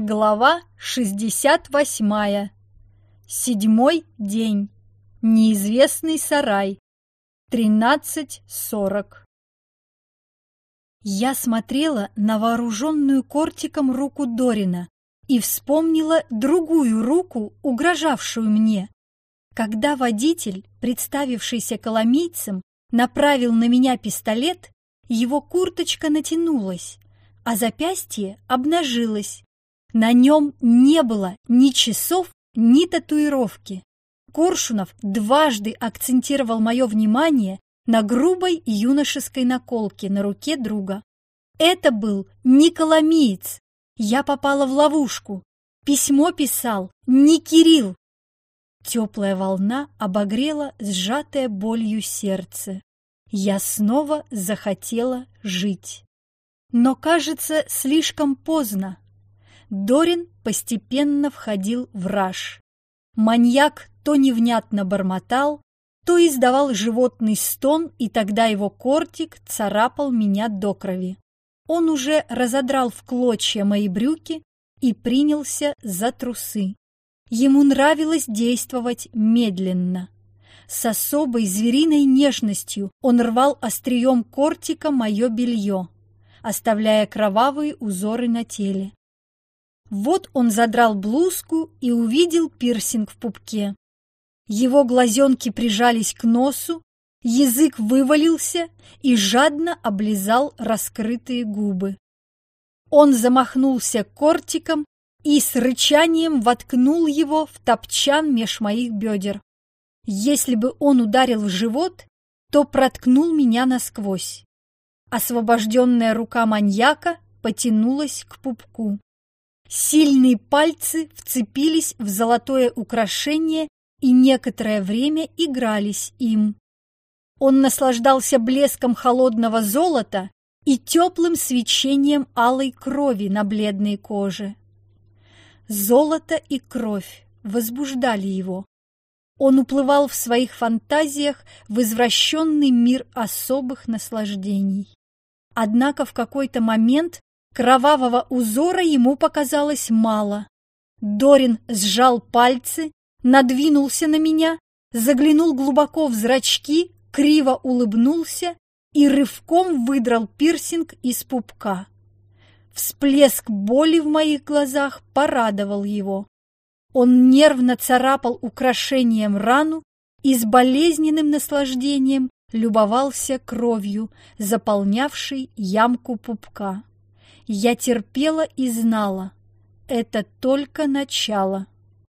Глава 68. Седьмой день. Неизвестный сарай. 13.40. Я смотрела на вооруженную кортиком руку Дорина и вспомнила другую руку, угрожавшую мне. Когда водитель, представившийся коломийцем, направил на меня пистолет, его курточка натянулась, а запястье обнажилось. На нем не было ни часов, ни татуировки. Коршунов дважды акцентировал мое внимание на грубой юношеской наколке на руке друга. Это был не Коломиец. Я попала в ловушку. Письмо писал не Кирилл. Теплая волна обогрела сжатое болью сердце. Я снова захотела жить. Но, кажется, слишком поздно. Дорин постепенно входил в раж. Маньяк то невнятно бормотал, то издавал животный стон, и тогда его кортик царапал меня до крови. Он уже разодрал в клочья мои брюки и принялся за трусы. Ему нравилось действовать медленно. С особой звериной нежностью он рвал острием кортика мое белье, оставляя кровавые узоры на теле. Вот он задрал блузку и увидел пирсинг в пупке. Его глазенки прижались к носу, язык вывалился и жадно облизал раскрытые губы. Он замахнулся кортиком и с рычанием воткнул его в топчан меж моих бедер. Если бы он ударил в живот, то проткнул меня насквозь. Освобожденная рука маньяка потянулась к пупку. Сильные пальцы вцепились в золотое украшение и некоторое время игрались им. Он наслаждался блеском холодного золота и теплым свечением алой крови на бледной коже. Золото и кровь возбуждали его. Он уплывал в своих фантазиях в извращенный мир особых наслаждений. Однако в какой-то момент Кровавого узора ему показалось мало. Дорин сжал пальцы, надвинулся на меня, заглянул глубоко в зрачки, криво улыбнулся и рывком выдрал пирсинг из пупка. Всплеск боли в моих глазах порадовал его. Он нервно царапал украшением рану и с болезненным наслаждением любовался кровью, заполнявшей ямку пупка. Я терпела и знала, это только начало.